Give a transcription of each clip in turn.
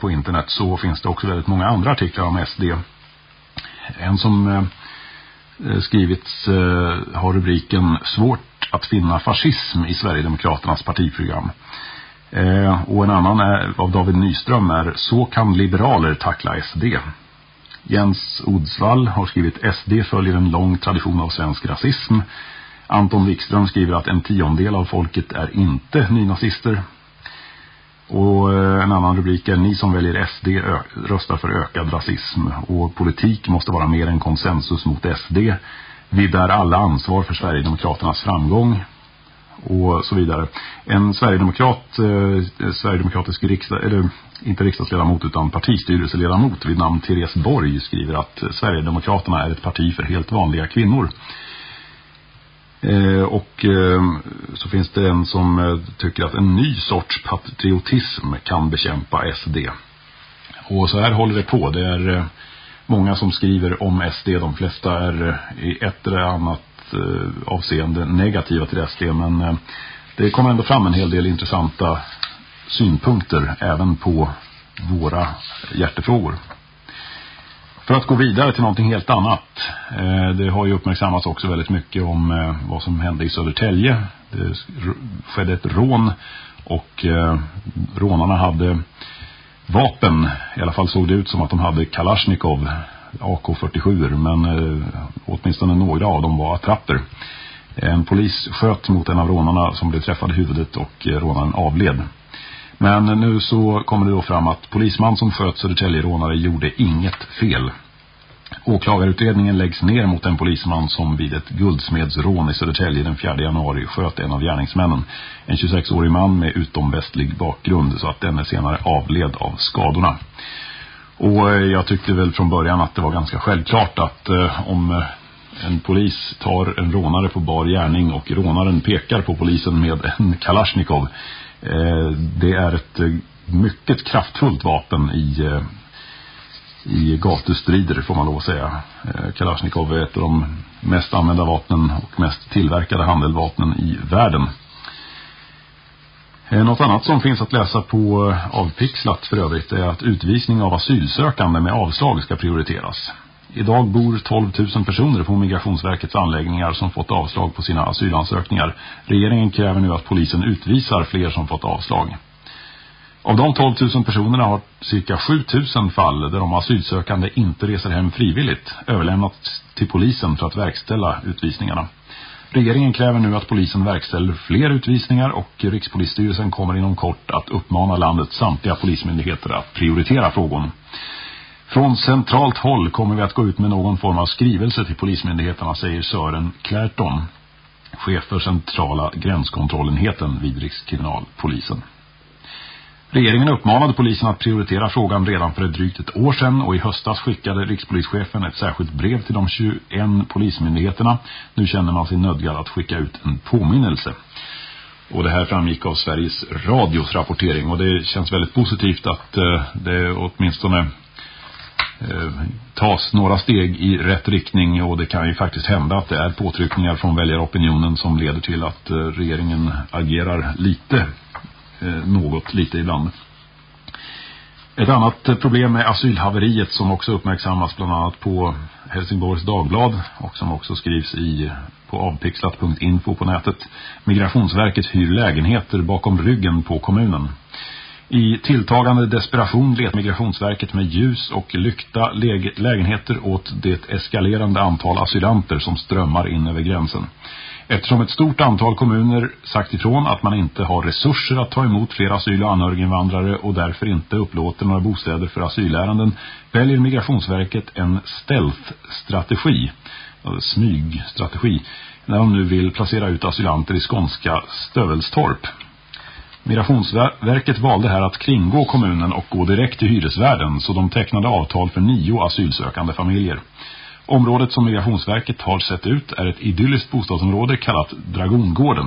på internet så finns det också väldigt många andra artiklar om SD. En som eh, eh, skrivits eh, har rubriken Svårt att finna fascism i Sverigedemokraternas partiprogram. Eh, och en annan är, av David Nyström är Så kan liberaler tackla SD. Jens Odsvall har skrivit SD följer en lång tradition av svensk rasism. Anton Wikström skriver att en tiondel av folket är inte nynazister. Och eh, en annan rubrik är Ni som väljer SD röstar för ökad rasism. Och politik måste vara mer än konsensus mot SD. Vi bär alla ansvar för Sverigedemokraternas framgång. Och så vidare. En Sverigedemokrat, eh, Sverigedemokratisk riksdag, eller inte riksdagsledamot utan partistyrelseledamot vid namn Therese Borg skriver att Sverigedemokraterna är ett parti för helt vanliga kvinnor. Eh, och eh, så finns det en som eh, tycker att en ny sorts patriotism kan bekämpa SD. Och så här håller det på. Det är eh, många som skriver om SD. De flesta är eh, i ett eller annat eh, avseende negativa till SD. Men eh, det kommer ändå fram en hel del intressanta synpunkter även på våra hjärtefrågor. För att gå vidare till någonting helt annat. Eh, det har ju uppmärksammats också väldigt mycket om eh, vad som hände i Södertälje. Det skedde ett rån och eh, rånarna hade vapen. I alla fall såg det ut som att de hade Kalashnikov AK-47 men åtminstone några av dem var attrapper. En polis sköt mot en av rånarna som blev träffad i huvudet och rånaren avled. Men nu så kommer det då fram att polisman som sköt Södertäljerånare gjorde inget fel. Åklagarutredningen läggs ner mot en polisman som vid ett guldsmedsrån i Södertälje den 4 januari sköt en av gärningsmännen. En 26-årig man med utomvästlig bakgrund så att denne senare avled av skadorna. Och eh, jag tyckte väl från början att det var ganska självklart att eh, om eh, en polis tar en rånare på bar gärning och rånaren pekar på polisen med en Kalashnikov Eh, det är ett eh, mycket kraftfullt vapen i, eh, i gatustrider får man lov att säga. Kalashnikov är ett av de mest använda vapnen och mest tillverkade handeldvapnen i världen. Något annat som finns att läsa på avpixlat för övrigt är att utvisning av asylsökande med avslag ska prioriteras. Idag bor 12 000 personer på Migrationsverkets anläggningar som fått avslag på sina asylansökningar. Regeringen kräver nu att polisen utvisar fler som fått avslag. Av de 12 000 personerna har cirka 7 000 fall där de asylsökande inte reser hem frivilligt överlämnats till polisen för att verkställa utvisningarna. Regeringen kräver nu att polisen verkställer fler utvisningar och Rikspolisstyrelsen kommer inom kort att uppmana landets samtliga polismyndigheter att prioritera frågan. Från centralt håll kommer vi att gå ut med någon form av skrivelse till polismyndigheterna, säger Sören Klärton, chef för centrala gränskontrollenheten vid Rikskriminalpolisen. Regeringen uppmanade polisen att prioritera frågan redan för ett drygt ett år sedan och i höstas skickade rikspolischefen ett särskilt brev till de 21 polismyndigheterna. Nu känner man sig nödgad att skicka ut en påminnelse. Och det här framgick av Sveriges radios rapportering och det känns väldigt positivt att eh, det åtminstone Eh, tas några steg i rätt riktning och det kan ju faktiskt hända att det är påtryckningar från väljaropinionen som leder till att eh, regeringen agerar lite, eh, något lite ibland. Ett annat problem är asylhaveriet som också uppmärksammas bland annat på Helsingborgs Dagblad och som också skrivs i på avpixlat.info på nätet. Migrationsverket hyr lägenheter bakom ryggen på kommunen. I tilltagande desperation letar Migrationsverket med ljus och lykta lägenheter åt det eskalerande antal asylanter som strömmar in över gränsen. Eftersom ett stort antal kommuner sagt ifrån att man inte har resurser att ta emot fler asyl- och anhöriginvandrare och därför inte upplåter några bostäder för asylärenden väljer Migrationsverket en stealth-strategi, alltså smygstrategi, när de nu vill placera ut asylanter i skånska Stövelstorp. Migrationsverket valde här att kringgå kommunen och gå direkt till hyresvärden så de tecknade avtal för nio asylsökande familjer. Området som Migrationsverket har sett ut är ett idylliskt bostadsområde kallat Dragongården.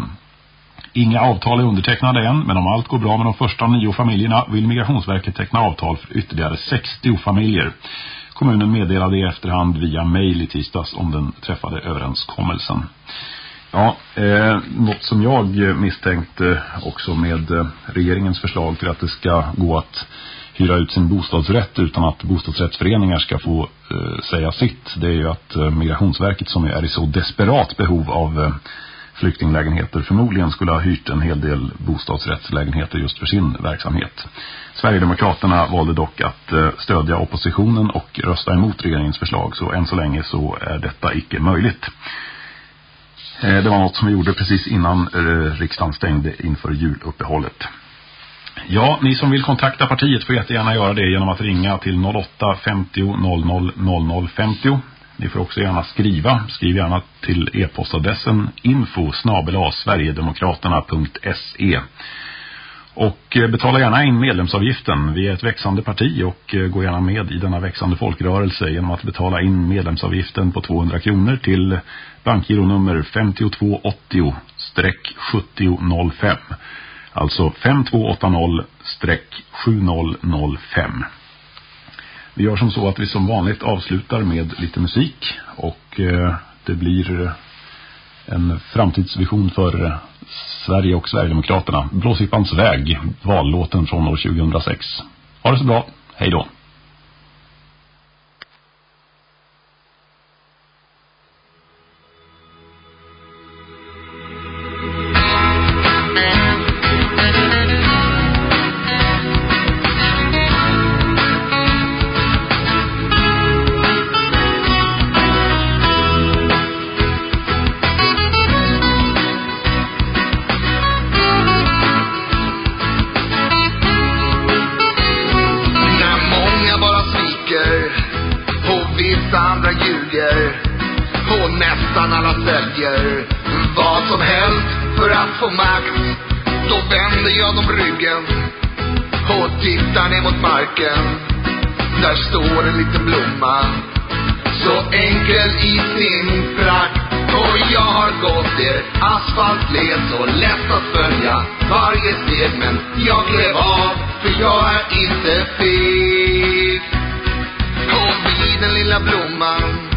Inga avtal är undertecknade än, men om allt går bra med de första nio familjerna vill Migrationsverket teckna avtal för ytterligare 60 familjer. Kommunen meddelade i efterhand via mejl i tisdags om den träffade överenskommelsen. Ja, eh, något som jag misstänkte också med eh, regeringens förslag till att det ska gå att hyra ut sin bostadsrätt utan att bostadsrättsföreningar ska få eh, säga sitt. Det är ju att eh, Migrationsverket som är i så desperat behov av eh, flyktinglägenheter förmodligen skulle ha hyrt en hel del bostadsrättslägenheter just för sin verksamhet. Sverigedemokraterna valde dock att eh, stödja oppositionen och rösta emot regeringens förslag så än så länge så är detta icke möjligt. Eh, det var något som vi gjorde precis innan eh, riksdagen stängde inför juluppehållet. Ja, ni som vill kontakta partiet får jättegärna göra det genom att ringa till 08 50 00 00 50. Ni får också gärna skriva. Skriv gärna till e-postadressen info snabela sverigedemokraterna.se och eh, betala gärna in medlemsavgiften. Vi är ett växande parti och eh, gå gärna med i denna växande folkrörelse genom att betala in medlemsavgiften på 200 kronor till bankgironummer 5280-7005. Alltså 5280-7005. Vi gör som så att vi som vanligt avslutar med lite musik och eh, det blir en framtidsvision för Sverige och Sverigedemokraterna. Blåsippans väg, vallåten från år 2006. Ha det så bra. Hej då. marken. Där står en liten blomma. Så enkel i sin prakt. Och jag har gått er asfaltled så lätt att följa varje steg. Men jag klev av, för jag är inte feg. Och vid den lilla blomman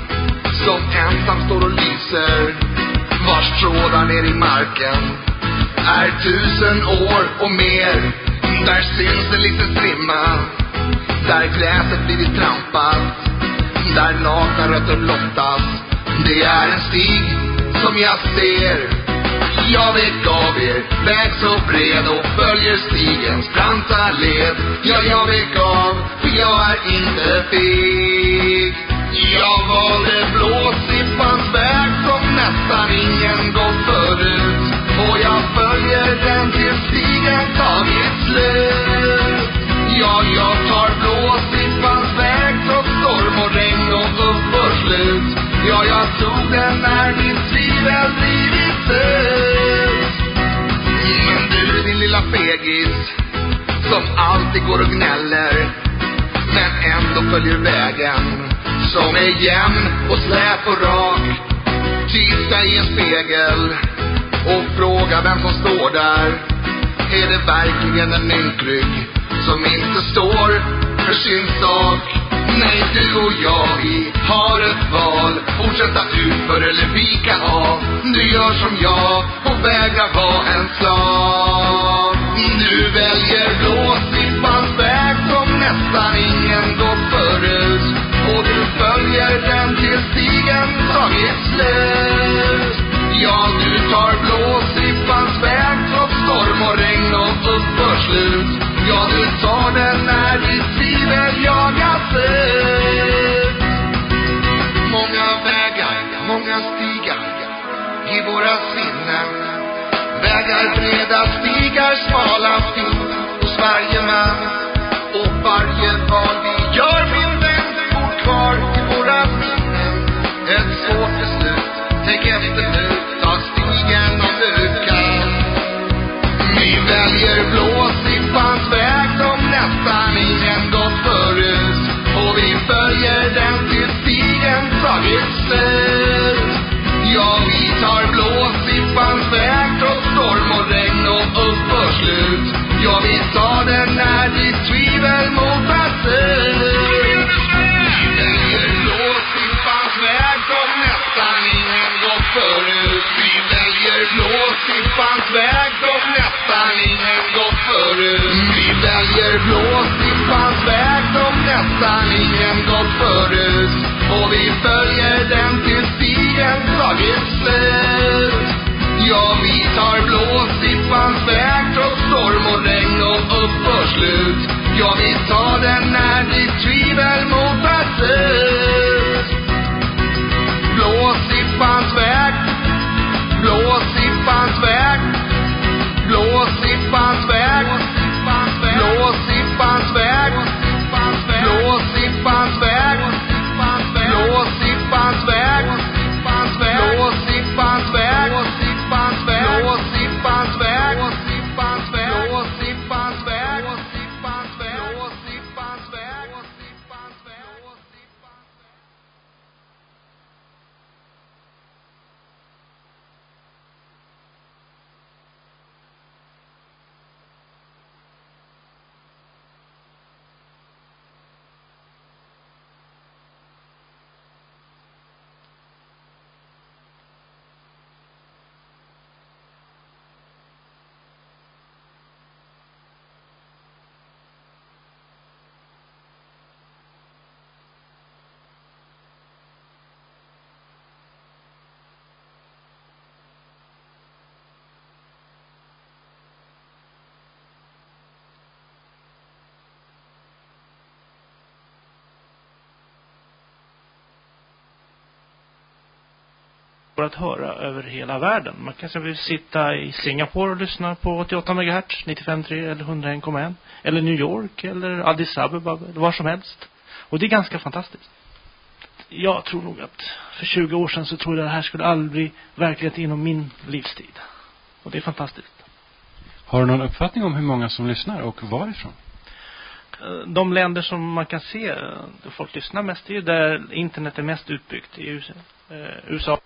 som ensam står och lyser. Vars trådar ner i marken är tusen år och mer. Där syns en liten strimma där gräset blivit trampat, där nakna rötter blottas. Det är en stig som jag ser jag vet av er väg så bred och följer stigens branta led. Ja, jag vek av, för jag är inte feg. Jag valde blåsippans väg som nästan ingen gått förut. Och jag följer den till stigen tagit slut ja, jag tar blåsippans väg trots storm och regn och uppförslut. Ja, jag tog den när min tvivel blivit slut. Men du, din lilla fegis, som alltid går och gnäller, men ändå följer vägen som är jämn och slät och rak. Typ Titta i en spegel och fråga vem som står där. Är det verkligen en ynkrygg som inte står för sin sak. Nej, du och jag, vi har ett val. Fortsätta utför eller vika av. Du gör som jag och vägrar vara en slav. Nu väljer blåsippans väg som nästan ingen gått förut. Och du följer den till stigen tagit slut. Ja, du tar blåslippans blickar smalast in hos varje man och varje val vi gör min minnen bor kvar i våra sinnen. Ett svårt beslut, tänk efter nu, ta stigen om du kan. Vi väljer blåsippans väg som nästa färger blåsigt hans väg som nästan ingen gått förut. Och vi följer den till stigen tagit slut. Ja, vi tar blåsippans väg trots storm och regn och uppförslut. Ja, vi tar den när ditt tvivel mot att går att höra över hela världen. Man kanske vill sitta i Singapore och lyssna på 88 MHz, 95,3 eller 101,1. Eller New York eller Addis Abeba eller var som helst. Och det är ganska fantastiskt. Jag tror nog att för 20 år sedan så tror jag det här skulle aldrig bli verklighet inom min livstid. Och det är fantastiskt. Har du någon uppfattning om hur många som lyssnar och varifrån? Eh, De länder som man kan se eh, där folk lyssnar mest är ju där internet är mest utbyggt. I USA.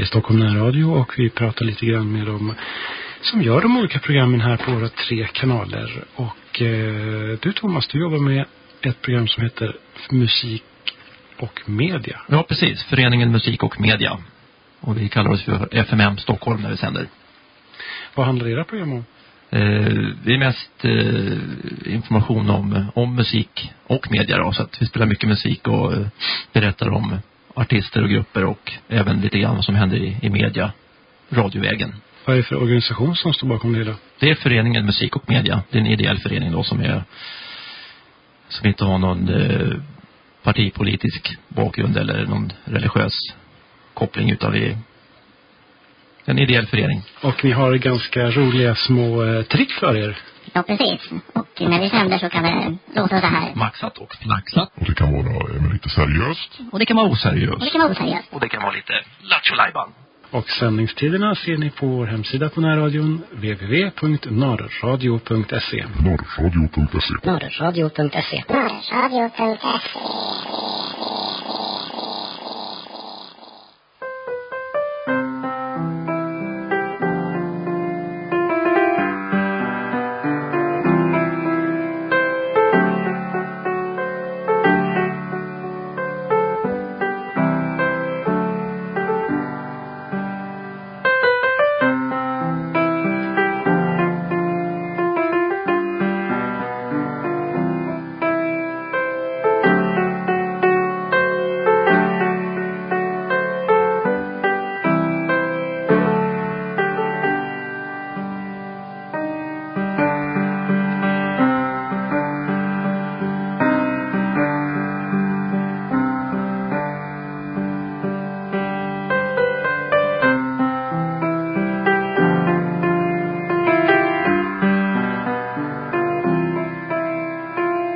Är Stockholm närradio och vi pratar lite grann med dem som gör de olika programmen här på våra tre kanaler. Och eh, du Thomas, du jobbar med ett program som heter Musik och media. Ja, precis. Föreningen Musik och Media. Och vi kallar oss för FMM Stockholm när vi sänder. Vad handlar era program om? Eh, det är mest eh, information om, om musik och media då, så att vi spelar mycket musik och eh, berättar om artister och grupper och även lite grann vad som händer i, i media, radiovägen. Vad är det för organisation som står bakom det hela? Det är föreningen Musik och Media. Det är en ideell förening då som är som inte har någon eh, partipolitisk bakgrund eller någon religiös koppling utan vi en ideell förening. Och ni har ganska roliga små eh, trick för er. Ja, precis. Och när vi sänder så kan det låta så här. Maxat och flaxat. Och det kan vara lite seriöst. Och det kan vara Och det oseriöst. kan vara oseriöst. Och det kan vara lite lattjo Och sändningstiderna ser ni på vår hemsida på närradion www.narradio.se. Norrradio.se Norrradio.se. Norrradio.se.